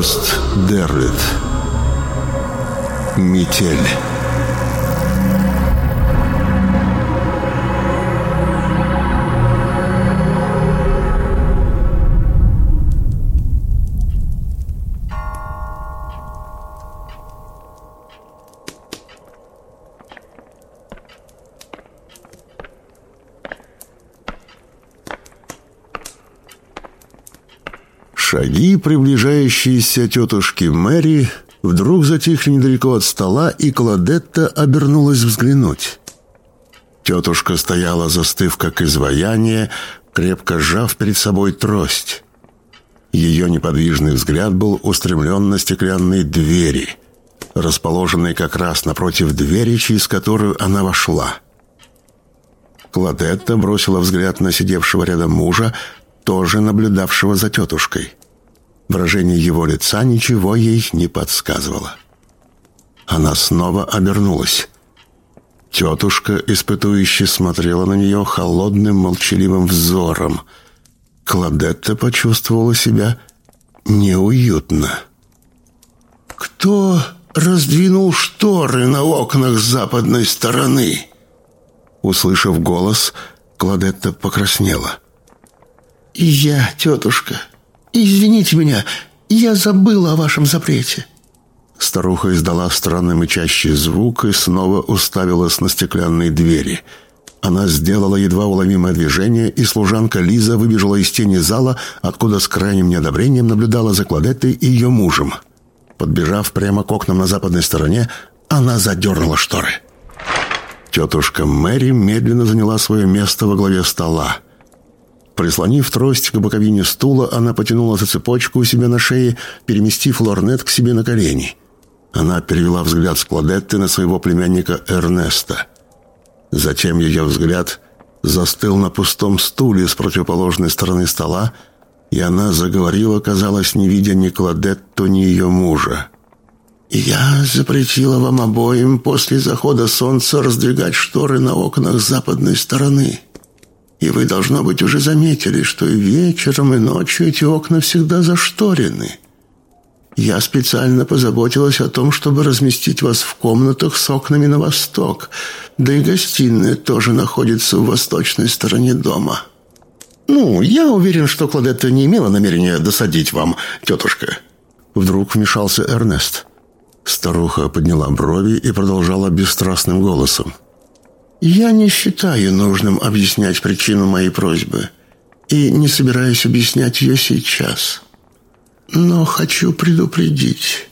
Август Дерлит. Метель. Шаги, приближающиеся тетушки Мэри, вдруг затихли недалеко от стола, и Кладетта обернулась взглянуть. Тетушка стояла, застыв как изваяние, крепко сжав перед собой трость. Ее неподвижный взгляд был устремлен на стеклянные двери, расположенные как раз напротив двери, через которую она вошла. Кладетта бросила взгляд на сидевшего рядом мужа, тоже наблюдавшего за тетушкой. Выражение его лица ничего ей не подсказывало. Она снова обернулась. Тетушка, испытующе смотрела на нее холодным, молчаливым взором. Кладетта почувствовала себя неуютно. «Кто раздвинул шторы на окнах западной стороны?» Услышав голос, Кладетта покраснела. «Я, тетушка», «Извините меня, я забыла о вашем запрете». Старуха издала странный мычащий звук и снова уставилась на стеклянные двери. Она сделала едва уловимое движение, и служанка Лиза выбежала из тени зала, откуда с крайним неодобрением наблюдала за Кладеттой и ее мужем. Подбежав прямо к окнам на западной стороне, она задернула шторы. Тетушка Мэри медленно заняла свое место во главе стола. Прислонив трость к боковине стула, она потянула за цепочку у себя на шее, переместив лорнет к себе на колени. Она перевела взгляд с Кладетты на своего племянника Эрнеста. Затем ее взгляд застыл на пустом стуле с противоположной стороны стола, и она заговорила, казалось, не видя ни Кладетту, ни ее мужа. «Я запретила вам обоим после захода солнца раздвигать шторы на окнах западной стороны». И вы, должно быть, уже заметили, что и вечером, и ночью эти окна всегда зашторены. Я специально позаботилась о том, чтобы разместить вас в комнатах с окнами на восток, да и гостиная тоже находится в восточной стороне дома. Ну, я уверен, что Кладетта не имела намерения досадить вам, тетушка. Вдруг вмешался Эрнест. Старуха подняла брови и продолжала бесстрастным голосом. Я не считаю нужным объяснять причину моей просьбы и не собираюсь объяснять ее сейчас. Но хочу предупредить,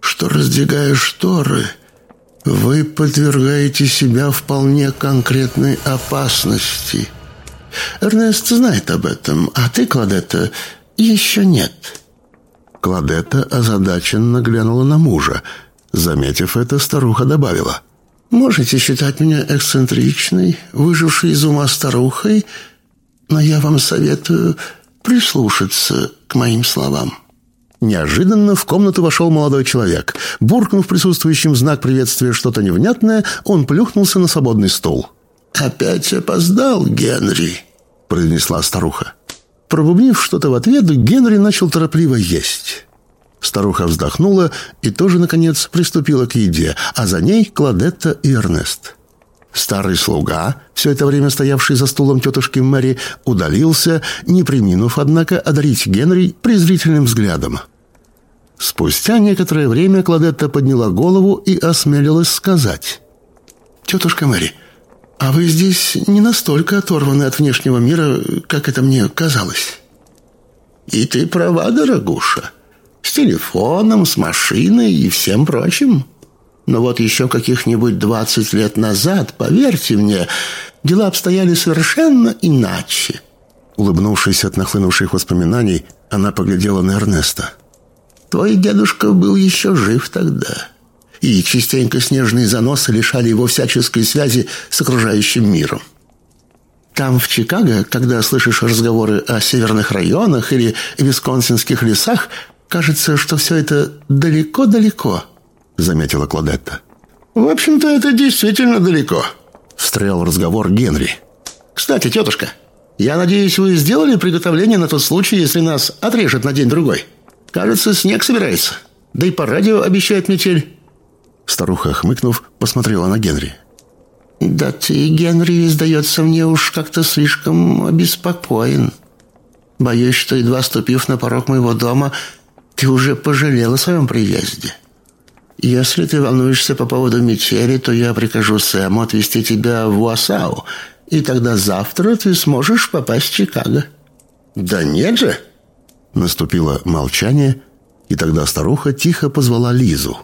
что, раздвигая шторы, вы подвергаете себя вполне конкретной опасности. Эрнест знает об этом, а ты, Кладетта, еще нет». Кладетта озадаченно глянула на мужа. Заметив это, старуха добавила – Можете считать меня эксцентричной, выжившей из ума старухой, но я вам советую прислушаться к моим словам». Неожиданно в комнату вошел молодой человек. Буркнув присутствующим знак приветствия что-то невнятное, он плюхнулся на свободный стул. «Опять опоздал, Генри», — произнесла старуха. Пробубнив что-то в ответ, Генри начал торопливо есть. Старуха вздохнула и тоже, наконец, приступила к еде, а за ней Кладетта и Эрнест. Старый слуга, все это время стоявший за стулом тетушки Мэри, удалился, не приминув, однако, одарить Генри презрительным взглядом. Спустя некоторое время Кладетта подняла голову и осмелилась сказать. «Тетушка Мэри, а вы здесь не настолько оторваны от внешнего мира, как это мне казалось». «И ты права, дорогуша», с телефоном, с машиной и всем прочим. Но вот еще каких-нибудь двадцать лет назад, поверьте мне, дела обстояли совершенно иначе». Улыбнувшись от нахлынувших воспоминаний, она поглядела на Эрнеста. «Твой дедушка был еще жив тогда, и частенько снежные заносы лишали его всяческой связи с окружающим миром. Там, в Чикаго, когда слышишь разговоры о северных районах или висконсинских лесах, Кажется, что все это далеко-далеко», — заметила Кладетта. «В общем-то, это действительно далеко», — встрял в разговор Генри. «Кстати, тетушка, я надеюсь, вы сделали приготовление на тот случай, если нас отрежет на день-другой?» Кажется, снег собирается. Да и по радио обещают метель». Старуха, хмыкнув, посмотрела на Генри. «Да ты, Генри, сдается мне уж как-то слишком обеспокоен. Боюсь, что, едва ступив на порог моего дома, ты уже пожалел о своем приезде. Если ты волнуешься по поводу метели, то я прикажу Сэму отвезти тебя в Уасау, и тогда завтра ты сможешь попасть в Чикаго». «Да нет же!» Наступило молчание, и тогда старуха тихо позвала Лизу.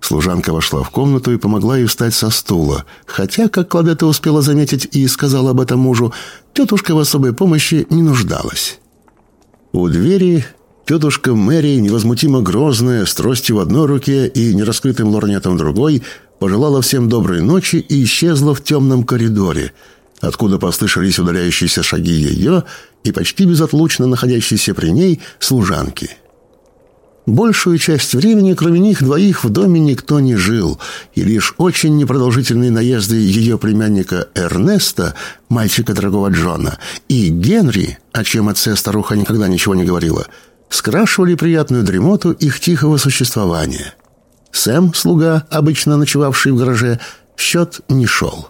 Служанка вошла в комнату и помогла ей встать со стула, хотя, как Кладета успела заметить и сказала об этом мужу, тетушка в особой помощи не нуждалась. У двери тетушка Мэри, невозмутимо грозная, с тростью в одной руке и нераскрытым лорнетом в другой, пожелала всем доброй ночи и исчезла в темном коридоре, откуда послышались удаляющиеся шаги ее и почти безотлучно находящиеся при ней служанки – Большую часть времени, кроме них двоих, в доме никто не жил, и лишь очень непродолжительные наезды ее племянника Эрнеста, мальчика дорогого Джона, и Генри, о чем отце старуха никогда ничего не говорила, скрашивали приятную дремоту их тихого существования. Сэм, слуга, обычно ночевавший в гараже, в счет не шел.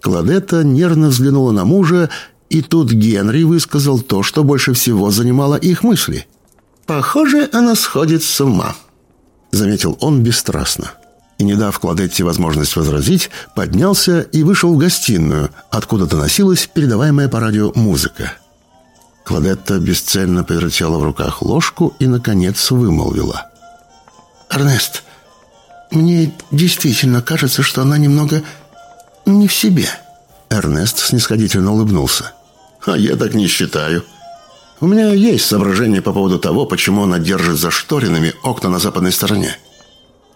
Кладетта нервно взглянула на мужа, и тут Генри высказал то, что больше всего занимало их мысли – «Похоже, она сходит с ума», — заметил он бесстрастно. И, не дав Кладетте возможность возразить, поднялся и вышел в гостиную, откуда доносилась передаваемая по радио музыка. Кладетта бесцельно повертела в руках ложку и, наконец, вымолвила. «Эрнест, мне действительно кажется, что она немного не в себе». Эрнест снисходительно улыбнулся. «А я так не считаю», у меня есть соображение по поводу того, почему она держит за шторинами окна на западной стороне.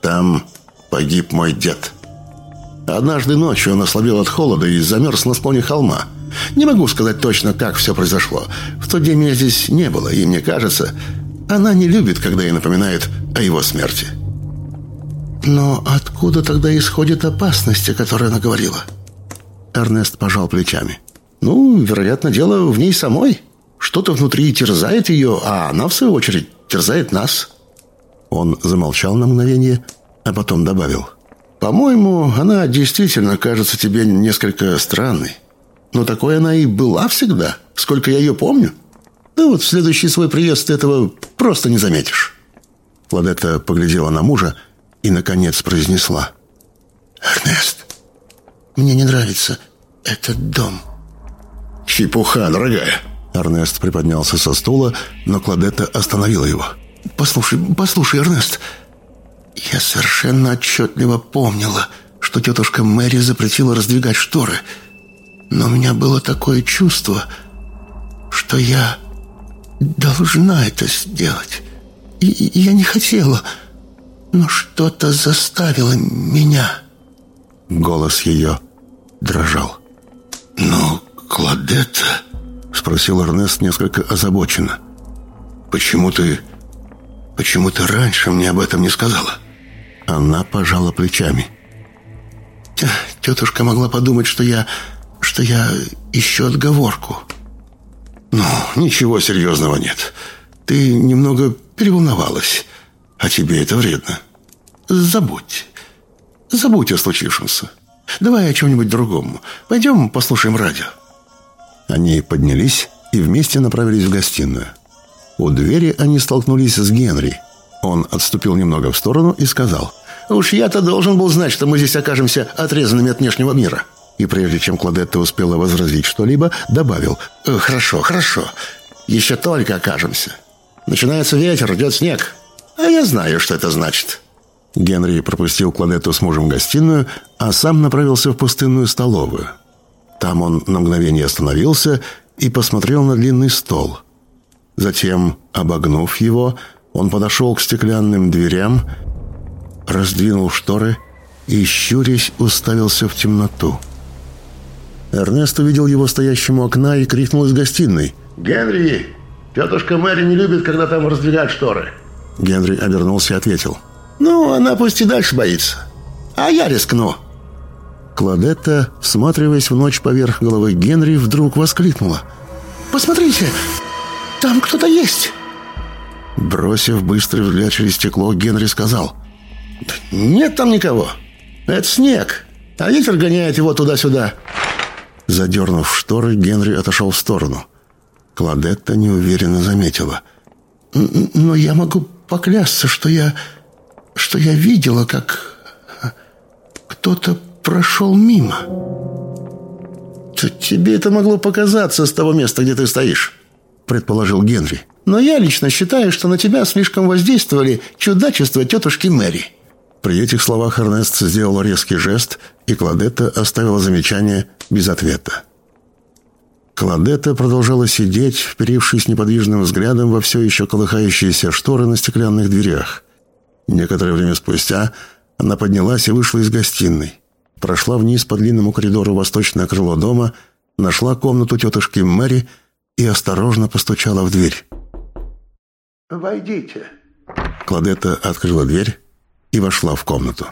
Там погиб мой дед. Однажды ночью он ослабел от холода и замерз на склоне холма. Не могу сказать точно, как все произошло. В тот день меня здесь не было, и мне кажется, она не любит, когда ей напоминают о его смерти. Но откуда тогда исходит опасность, о которой она говорила? Эрнест пожал плечами. Ну, вероятно, дело в ней самой. Что-то внутри терзает ее, а она, в свою очередь, терзает нас». Он замолчал на мгновение, а потом добавил. «По-моему, она действительно кажется тебе несколько странной. Но такой она и была всегда, сколько я ее помню. Да вот в следующий свой приезд ты этого просто не заметишь». Владетта поглядела на мужа и, наконец, произнесла. «Эрнест, мне не нравится этот дом». «Чепуха, дорогая!» Эрнест приподнялся со стула, но Кладетта остановила его. «Послушай, послушай, Эрнест, я совершенно отчетливо помнила, что тетушка Мэри запретила раздвигать шторы, но у меня было такое чувство, что я должна это сделать. И, и я не хотела, но что-то заставило меня». Голос ее дрожал. «Но, Кладетта...» Спросил Эрнест несколько озабоченно. «Почему ты... Почему ты раньше мне об этом не сказала?» Она пожала плечами. «Тетушка могла подумать, что я... Что я ищу отговорку». «Ну, ничего серьезного нет. Ты немного переволновалась, а тебе это вредно. Забудь. Забудь о случившемся. Давай о чем-нибудь другом. Пойдем послушаем радио». Они поднялись и вместе направились в гостиную. У двери они столкнулись с Генри. Он отступил немного в сторону и сказал, «Уж я-то должен был знать, что мы здесь окажемся отрезанными от внешнего мира». И прежде чем Кладетта успела возразить что-либо, добавил, «Э, «Хорошо, хорошо, еще только окажемся. Начинается ветер, идет снег, а я знаю, что это значит». Генри пропустил Кладетту с мужем в гостиную, а сам направился в пустынную столовую. Там он на мгновение остановился и посмотрел на длинный стол. Затем, обогнув его, он подошел к стеклянным дверям, раздвинул шторы и, щурясь, уставился в темноту. Эрнест увидел его стоящему у окна и крикнул из гостиной. «Генри, тетушка Мэри не любит, когда там раздвигают шторы». Генри обернулся и ответил. «Ну, она пусть и дальше боится. А я рискну». Кладетта, всматриваясь в ночь поверх головы Генри, вдруг воскликнула. «Посмотрите, там кто-то есть!» Бросив быстрый взгляд через стекло, Генри сказал. «Нет там никого. Это снег, а ветер гоняет его туда-сюда». Задернув шторы, Генри отошел в сторону. Кладетта неуверенно заметила. «Но я могу поклясться, что я... что я видела, как кто-то прошел мимо». «Тебе это могло показаться с того места, где ты стоишь», — предположил Генри. «Но я лично считаю, что на тебя слишком воздействовали чудачества тетушки Мэри». При этих словах Эрнест сделал резкий жест, и Кладетта оставила замечание без ответа. Кладетта продолжала сидеть, вперившись неподвижным взглядом во все еще колыхающиеся шторы на стеклянных дверях. Некоторое время спустя она поднялась и вышла из гостиной. Прошла вниз по длинному коридору восточное крыло дома, нашла комнату тетушки Мэри и осторожно постучала в дверь. «Войдите». Кладетта открыла дверь и вошла в комнату.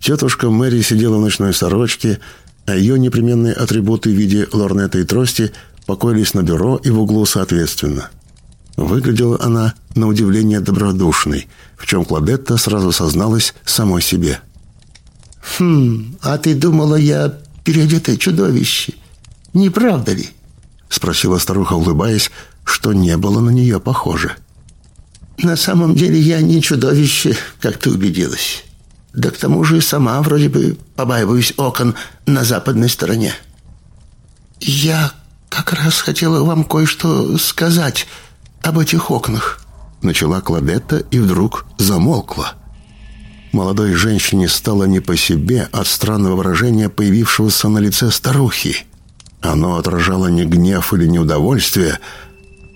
Тетушка Мэри сидела в ночной сорочке, а ее непременные атрибуты в виде лорнета и трости покоились на бюро и в углу соответственно. Выглядела она, на удивление, добродушной, в чем Кладетта сразу созналась самой себе. «Хм, а ты думала, я переодетое чудовище? Не правда ли?» Спросила старуха, улыбаясь, что не было на нее похоже. «На самом деле я не чудовище, как ты убедилась. Да к тому же сама вроде бы побаиваюсь окон на западной стороне. Я как раз хотела вам кое-что сказать об этих окнах. Начала Кладетта и вдруг замолкла. Молодой женщине стало не по себе от странного выражения, появившегося на лице старухи. Оно отражало не гнев или неудовольствие, а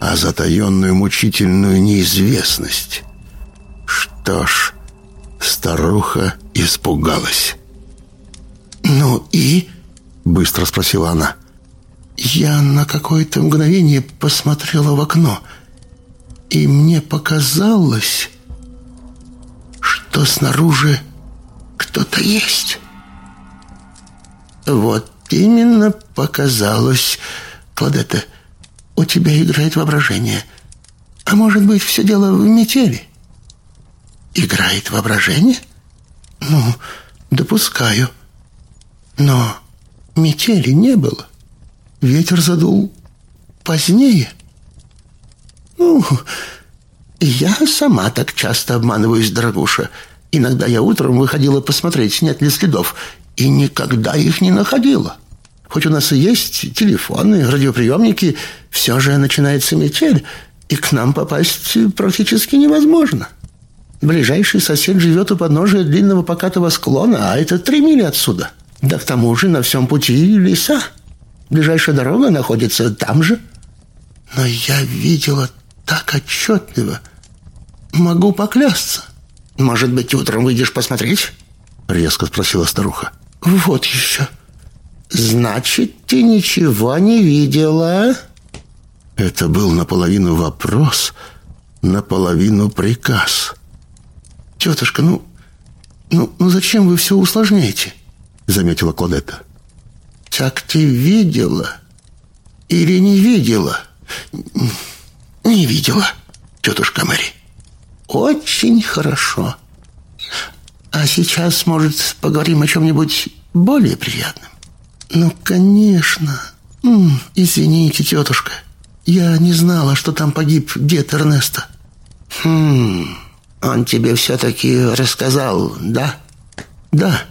затаенную мучительную неизвестность. Что ж, Старуха испугалась. «Ну и?» — быстро спросила она. «Я на какое-то мгновение посмотрела в окно, и мне показалось, что снаружи кто-то есть». «Вот именно показалось, Кладетта, у тебя играет воображение. А может быть, все дело в метели?» Играет воображение? Ну, допускаю. Но метели не было. Ветер задул позднее. Ну, я сама так часто обманываюсь, дорогуша. Иногда я утром выходила посмотреть, нет ли следов, и никогда их не находила. Хоть у нас и есть телефоны, радиоприемники, все же начинается метель, и к нам попасть практически невозможно. Ближайший сосед живет у подножия длинного покатого склона, а это три мили отсюда. Да к тому же на всем пути леса. Ближайшая дорога находится там же. Но я видела так отчетливо. Могу поклясться. Может быть, утром выйдешь посмотреть? Резко спросила старуха. Вот еще. Значит, ты ничего не видела? Это был наполовину вопрос, наполовину приказ. «Тетушка, ну, ну, ну зачем вы все усложняете?» Заметила Клодетта. «Так ты видела или не видела?» «Не видела, тетушка Мэри. Очень хорошо. А сейчас, может, поговорим о чем-нибудь более приятном?» «Ну, конечно. М -м, извините, тетушка. Я не знала, что там погиб дед Эрнеста». «Хм...» Он тебе все-таки рассказал, да? Да.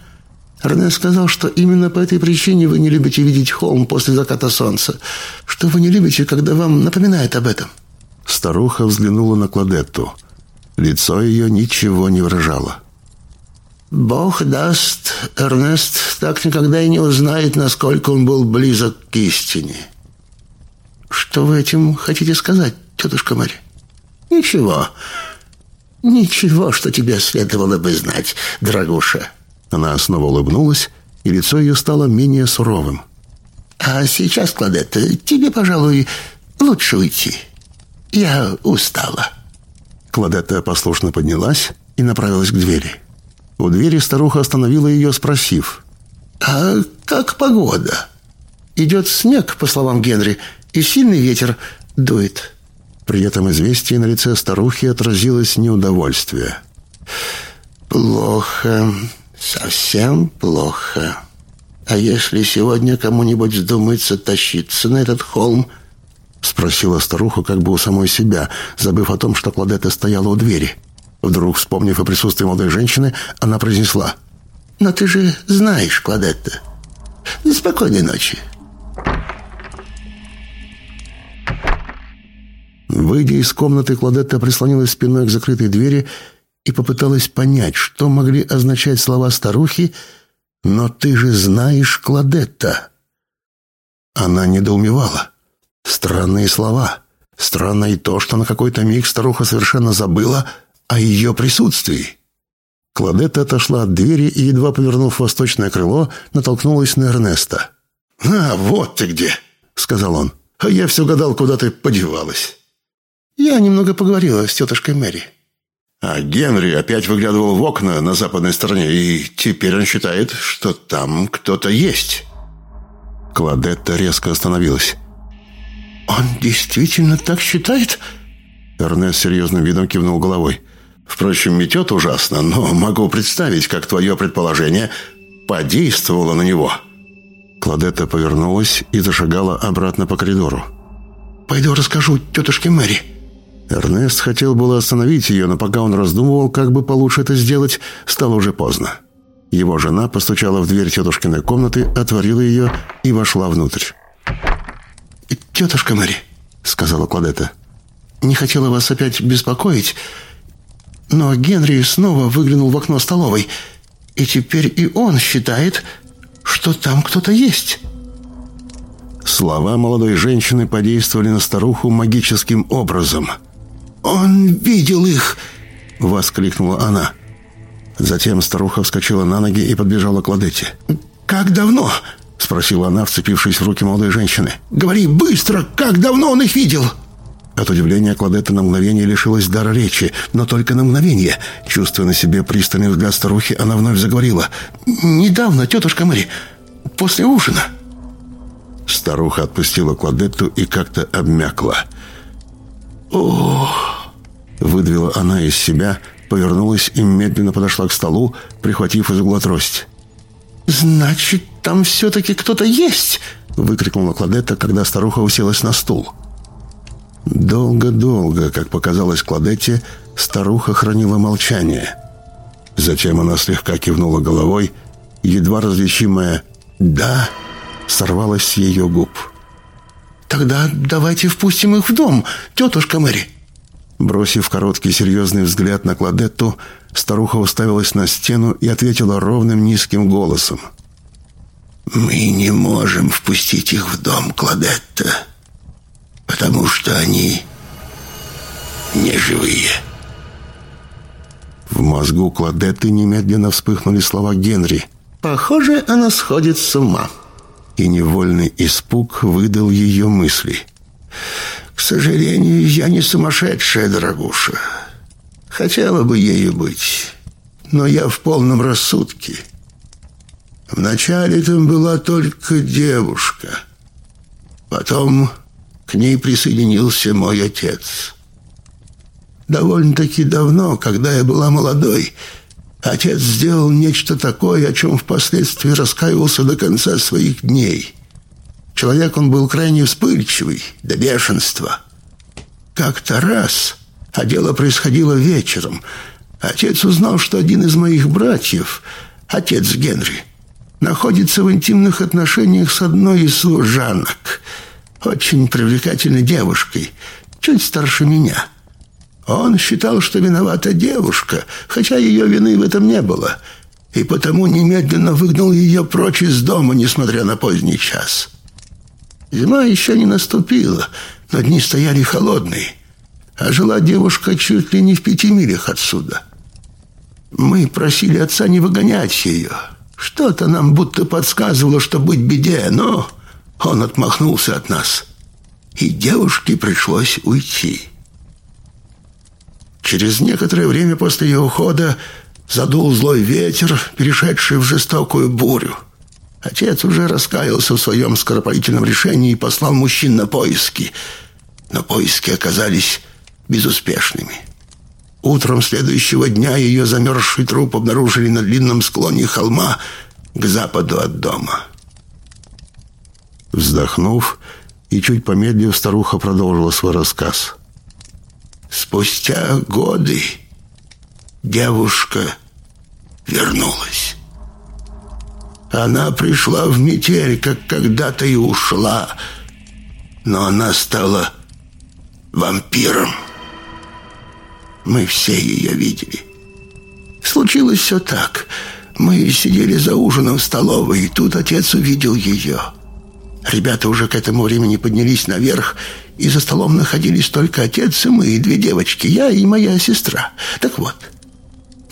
Рене сказал, что именно по этой причине вы не любите видеть холм после заката солнца. Что вы не любите, когда вам напоминает об этом. Старуха взглянула на Кладетту. Лицо ее ничего не выражало. «Бог даст, Эрнест так никогда и не узнает, насколько он был близок к истине». «Что вы этим хотите сказать, тетушка Мария?» «Ничего. «Ничего, что тебе следовало бы знать, дорогуша». Она снова улыбнулась, и лицо ее стало менее суровым. «А сейчас, Кладетта, тебе, пожалуй, лучше уйти. Я устала». Кладетта послушно поднялась и направилась к двери. У двери старуха остановила ее, спросив. «А как погода?» «Идет снег, по словам Генри, и сильный ветер дует». При этом известие на лице старухи отразилось неудовольствие. «Плохо, совсем плохо. А если сегодня кому-нибудь вздумается тащиться на этот холм?» Спросила старуха как бы у самой себя, забыв о том, что Кладетта стояла у двери. Вдруг, вспомнив о присутствии молодой женщины, она произнесла. «Но ты же знаешь, Кладетта. Спокойной ночи». Выйдя из комнаты, Кладетта прислонилась спиной к закрытой двери и попыталась понять, что могли означать слова старухи «Но ты же знаешь, Кладетта». Она недоумевала. Странные слова. Странно и то, что на какой-то миг старуха совершенно забыла о ее присутствии. Кладетта отошла от двери и, едва повернув восточное крыло, натолкнулась на Эрнеста. «А, вот ты где!» — сказал он. «А я все гадал, куда ты подевалась». «Я немного поговорила с тетушкой Мэри». А Генри опять выглядывал в окна на западной стороне, и теперь он считает, что там кто-то есть. Кладетта резко остановилась. «Он действительно так считает?» Эрнест серьезным видом кивнул головой. Впрочем, метет ужасно, но могу представить, как твое предположение подействовало на него». Кладетта повернулась и зашагала обратно по коридору. «Пойду расскажу тетушке Мэри». Эрнест хотел было остановить ее, но пока он раздумывал, как бы получше это сделать, стало уже поздно. Его жена постучала в дверь тетушкиной комнаты, отворила ее и вошла внутрь. «Тетушка Мэри», — сказала Кладетта, — «не хотела вас опять беспокоить, но Генри снова выглянул в окно столовой, и теперь и он считает, что там кто-то есть. Слова молодой женщины подействовали на старуху магическим образом. «Он видел их!» — воскликнула она. Затем старуха вскочила на ноги и подбежала к Ладете. «Как давно?» — спросила она, вцепившись в руки молодой женщины. «Говори быстро! Как давно он их видел?» От удивления Кладетта на мгновение лишилась дара речи, но только на мгновение. Чувствуя на себе пристальный взгляд старухи, она вновь заговорила. «Недавно, тетушка Мэри, после ужина». Старуха отпустила Кладетту и как-то обмякла. «Ох!» Выдавила она из себя, повернулась и медленно подошла к столу, прихватив из угла трость. «Значит, там все-таки кто-то есть!» выкрикнула Кладетта, когда старуха уселась на стул. Долго-долго, как показалось Кладетте, старуха хранила молчание. Затем она слегка кивнула головой, едва различимое «да» сорвалось с ее губ. «Тогда давайте впустим их в дом, тетушка Мэри». Бросив короткий серьезный взгляд на Кладетту, старуха уставилась на стену и ответила ровным низким голосом. «Мы не можем впустить их в дом, Кладетта потому что они не живые. В мозгу Кладетты немедленно вспыхнули слова Генри. «Похоже, она сходит с ума». И невольный испуг выдал ее мысли. «К сожалению, я не сумасшедшая, дорогуша. Хотела бы ею быть, но я в полном рассудке. Вначале там была только девушка. Потом к ней присоединился мой отец. Довольно-таки давно, когда я была молодой, отец сделал нечто такое, о чем впоследствии раскаивался до конца своих дней. Человек он был крайне вспыльчивый, до бешенства. Как-то раз, а дело происходило вечером, отец узнал, что один из моих братьев, отец Генри, находится в интимных отношениях с одной из служанок – очень привлекательной девушкой, чуть старше меня. Он считал, что виновата девушка, хотя ее вины в этом не было, и потому немедленно выгнал ее прочь из дома, несмотря на поздний час. Зима еще не наступила, но дни стояли холодные, а жила девушка чуть ли не в пяти милях отсюда. Мы просили отца не выгонять ее. Что-то нам будто подсказывало, что быть беде, но он отмахнулся от нас, и девушке пришлось уйти. Через некоторое время после ее ухода задул злой ветер, перешедший в жестокую бурю. Отец уже раскаялся в своем скоропалительном решении и послал мужчин на поиски. Но поиски оказались безуспешными. Утром следующего дня ее замерзший труп обнаружили на длинном склоне холма к западу от дома. Вздохнув и чуть помедлив, старуха продолжила свой рассказ. Спустя годы девушка вернулась. Она пришла в метель, как когда-то и ушла, но она стала вампиром. Мы все ее видели. Случилось все так. Мы сидели за ужином в столовой, и тут отец увидел ее. Ребята уже к этому времени поднялись наверх, и за столом находились только отец и мы, и две девочки, я и моя сестра. Так вот,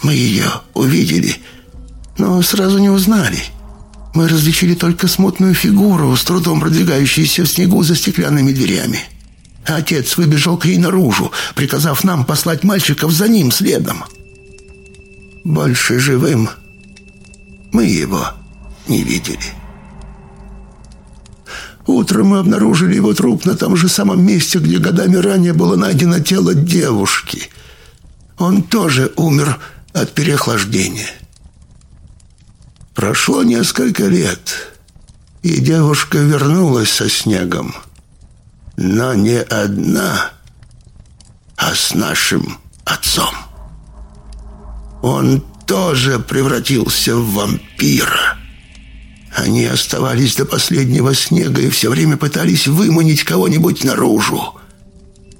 мы ее увидели, но сразу не узнали. Мы различили только смутную фигуру, с трудом продвигающуюся в снегу за стеклянными дверями. Отец выбежал к ней наружу, приказав нам послать мальчиков за ним следом. Больше живым мы его не видели. Утром мы обнаружили его труп на том же самом месте, где годами ранее было найдено тело девушки. Он тоже умер от переохлаждения. Прошло несколько лет, и девушка вернулась со снегом. Но не одна, а с нашим отцом. Он тоже превратился в вампира. Они оставались до последнего снега и все время пытались выманить кого-нибудь наружу.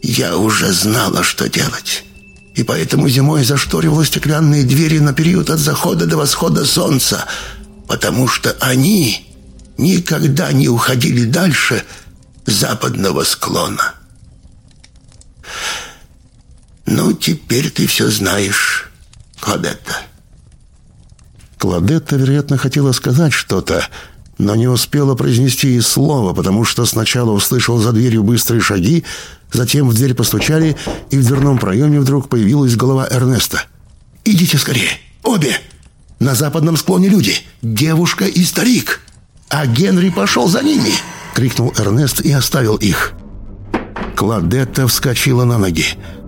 Я уже знала, что делать. И поэтому зимой зашторивала стеклянные двери на период от захода до восхода солнца, потому что они никогда не уходили дальше западного склона. Ну, теперь ты все знаешь, Кладетта. Кладетта, вероятно, хотела сказать что-то, но не успела произнести и слова, потому что сначала услышал за дверью быстрые шаги, затем в дверь постучали, и в дверном проеме вдруг появилась голова Эрнеста. «Идите скорее! Обе! На западном склоне люди! Девушка и старик! А Генри пошел за ними!» — крикнул Эрнест и оставил их. Кладетта вскочила на ноги.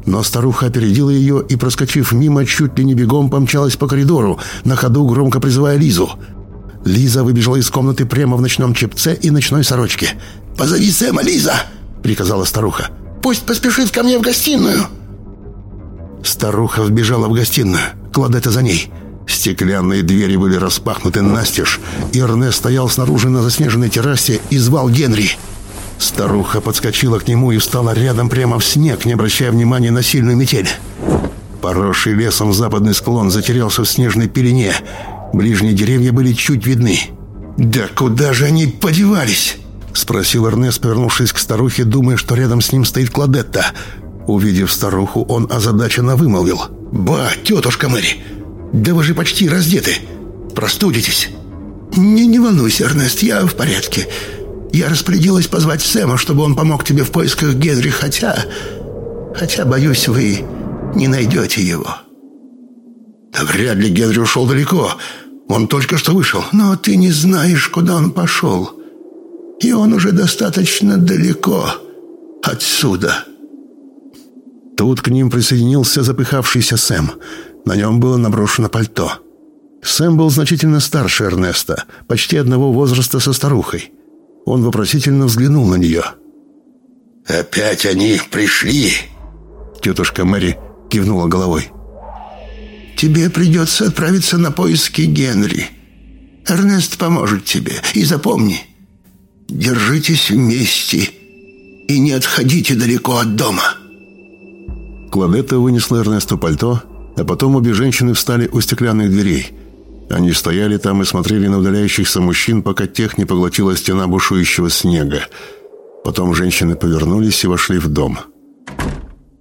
Но старуха опередила ее и, проскочив мимо, чуть ли не бегом помчалась по коридору, на ходу громко призывая Лизу. Лиза выбежала из комнаты прямо в ночном чепце и ночной сорочке. «Позови Сэма, Лиза!» — приказала старуха. «Пусть поспешит ко мне в гостиную!» Старуха вбежала в гостиную, Кладета за ней. Стеклянные двери были распахнуты настежь, и Эрнест стоял снаружи на заснеженной террасе и звал Генри. Старуха подскочила к нему и встала рядом прямо в снег, не обращая внимания на сильную метель. Поросший лесом западный склон затерялся в снежной пелене. Ближние деревья были чуть видны. «Да куда же они подевались?» Спросил Эрнест, повернувшись к старухе, думая, что рядом с ним стоит Кладетта. Увидев старуху, он озадаченно вымолвил. «Ба, тетушка Мэри, да вы же почти раздеты. Простудитесь». «Не, не волнуйся, Эрнест, я в порядке. Я распорядилась позвать Сэма, чтобы он помог тебе в поисках Генри, хотя... Хотя, боюсь, вы не найдете его». «Да вряд ли Генри ушел далеко. Он только что вышел. Но ты не знаешь, куда он пошел. И он уже достаточно далеко отсюда». Тут к ним присоединился запыхавшийся Сэм. На нем было наброшено пальто. Сэм был значительно старше Эрнеста, почти одного возраста со старухой. Он вопросительно взглянул на нее. «Опять они пришли?» Тетушка Мэри кивнула головой. «Тебе придется отправиться на поиски Генри. Эрнест поможет тебе. И запомни, держитесь вместе и не отходите далеко от дома». Кланетта вынесла Эрнесту пальто, а потом обе женщины встали у стеклянных дверей – они стояли там и смотрели на удаляющихся мужчин, пока тех не поглотила стена бушующего снега. Потом женщины повернулись и вошли в дом.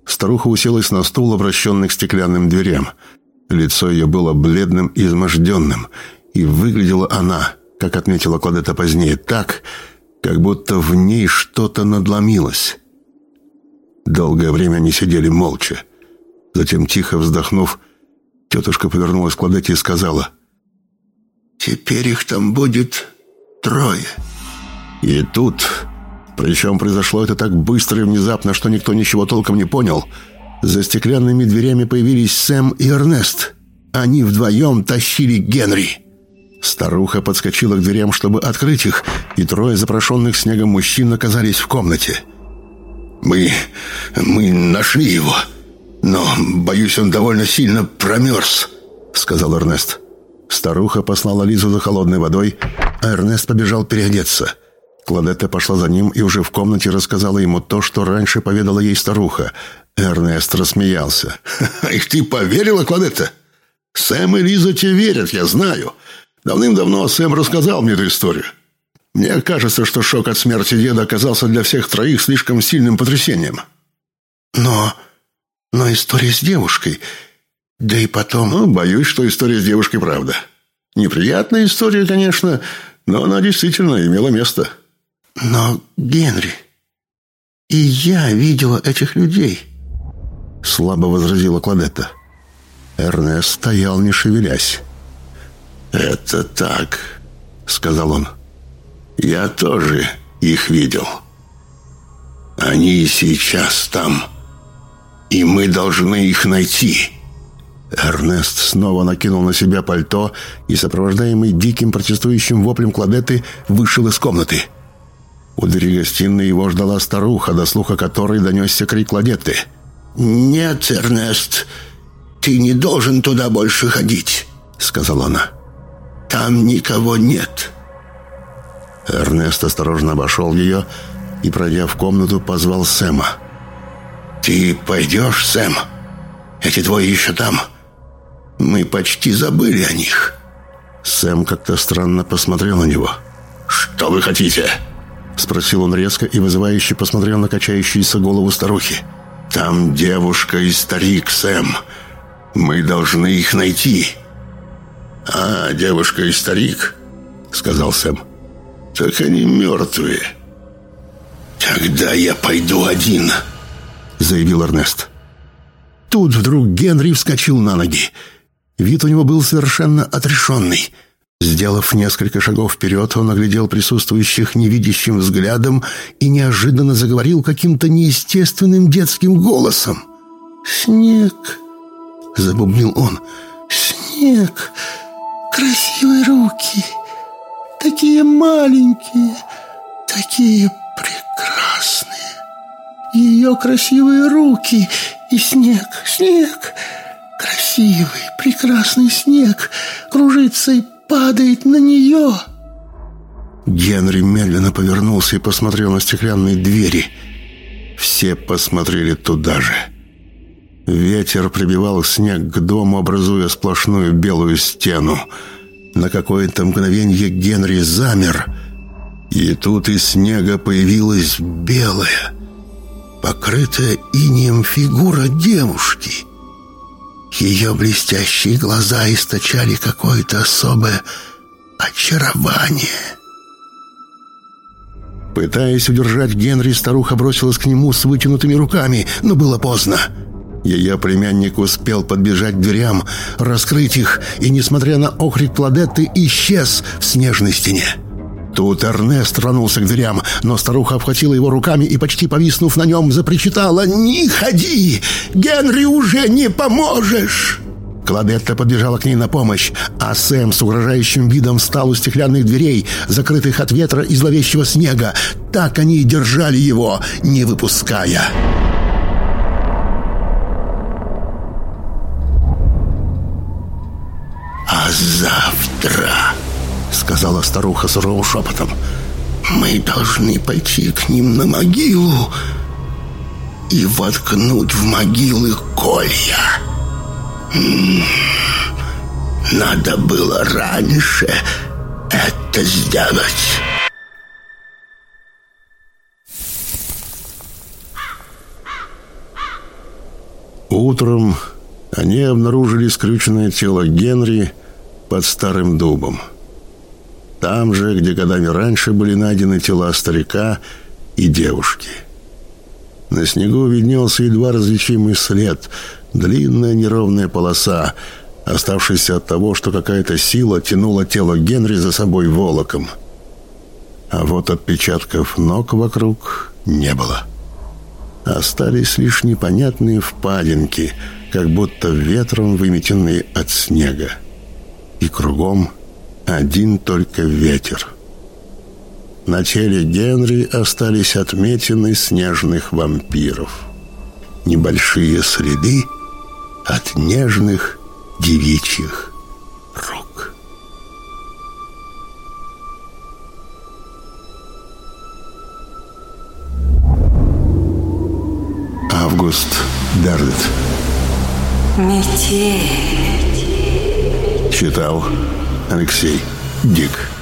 Старуха уселась на стул, обращенный к стеклянным дверям. Лицо ее было бледным и изможденным, и выглядела она, как отметила Кладета позднее, так, как будто в ней что-то надломилось. Долгое время они сидели молча. Затем, тихо вздохнув, тетушка повернулась к Кладете и сказала — Теперь их там будет трое. И тут, причем произошло это так быстро и внезапно, что никто ничего толком не понял, За стеклянными дверями появились Сэм и Эрнест. Они вдвоем тащили Генри. Старуха подскочила к дверям, чтобы открыть их, и трое запрошенных снегом мужчин оказались в комнате. «Мы... мы нашли его, но, боюсь, он довольно сильно промерз», — сказал Эрнест. Старуха послала Лизу за холодной водой, а Эрнест побежал переодеться. Кладетта пошла за ним и уже в комнате рассказала ему то, что раньше поведала ей старуха. Эрнест рассмеялся. «И ты поверила, Кладетта? Сэм и Лиза тебе верят, я знаю. Давным-давно Сэм рассказал мне эту историю. Мне кажется, что шок от смерти деда оказался для всех троих слишком сильным потрясением. Но... но история с девушкой... Да и потом... Ну, боюсь, что история с девушкой правда. Неприятная история, конечно, но она действительно имела место. Но, Генри, и я видела этих людей. Слабо возразила Кладетта. Эрнест стоял, не шевелясь. «Это так», — сказал он. «Я тоже их видел. Они сейчас там, и мы должны их найти». Эрнест снова накинул на себя пальто и, сопровождаемый диким протестующим воплем Кладеты, вышел из комнаты. У двери гостиной его ждала старуха, до слуха которой донесся крик Кладеты. «Нет, Эрнест, ты не должен туда больше ходить», — сказала она. Там никого нет». Эрнест осторожно обошел ее и, пройдя в комнату, позвал Сэма. «Ты пойдешь, Сэм? Эти двое еще там. Мы почти забыли о них». Сэм как-то странно посмотрел на него. «Что вы хотите?» Спросил он резко и вызывающе посмотрел на качающуюся голову старухи. «Там девушка и старик, Сэм. Мы должны их найти». «А, девушка и старик», — сказал Сэм. «Так они мертвые». «Тогда я пойду один», — заявил Эрнест. Тут вдруг Генри вскочил на ноги. Вид у него был совершенно отрешенный. Сделав несколько шагов вперед, он оглядел присутствующих невидящим взглядом и неожиданно заговорил каким-то неестественным детским голосом. «Снег!» — забубнил он. «Снег! красивые руки, такие маленькие, такие прекрасные. Ее красивые руки и снег, снег, красивый, прекрасный снег кружится и падает на нее. Генри медленно повернулся и посмотрел на стеклянные двери. Все посмотрели туда же. Ветер прибивал снег к дому, образуя сплошную белую стену. На какое-то мгновение Генри замер, и тут из снега появилась белая, покрытая инеем фигура девушки. Ее блестящие глаза источали какое-то особое очарование. Пытаясь удержать Генри, старуха бросилась к нему с вытянутыми руками, но было поздно. Ее племянник успел подбежать к дверям, раскрыть их, и, несмотря на окрик Плодетты, исчез в снежной стене. Тут Эрнест рванулся к дверям, но старуха обхватила его руками и, почти повиснув на нем, запричитала «Не ходи! Генри уже не поможешь!» Кладетта подбежала к ней на помощь, а Сэм с угрожающим видом встал у стеклянных дверей, закрытых от ветра и зловещего снега. Так они и держали его, не выпуская. «А завтра», — сказала старуха суровым шепотом, «мы должны пойти к ним на могилу и воткнуть в могилы колья. Надо было раньше это сделать». Утром они обнаружили скрюченное тело Генри, под старым дубом. Там же, где годами раньше были найдены тела старика и девушки. На снегу виднелся едва различимый след, длинная неровная полоса, оставшаяся от того, что какая-то сила тянула тело Генри за собой волоком. А вот отпечатков ног вокруг не было. Остались лишь непонятные впадинки, как будто ветром выметенные от снега. И кругом один только ветер. На теле Генри остались отметины снежных вампиров. Небольшие следы от нежных девичьих рук. Август Дарлет. Метель. Читал Алексей Дик.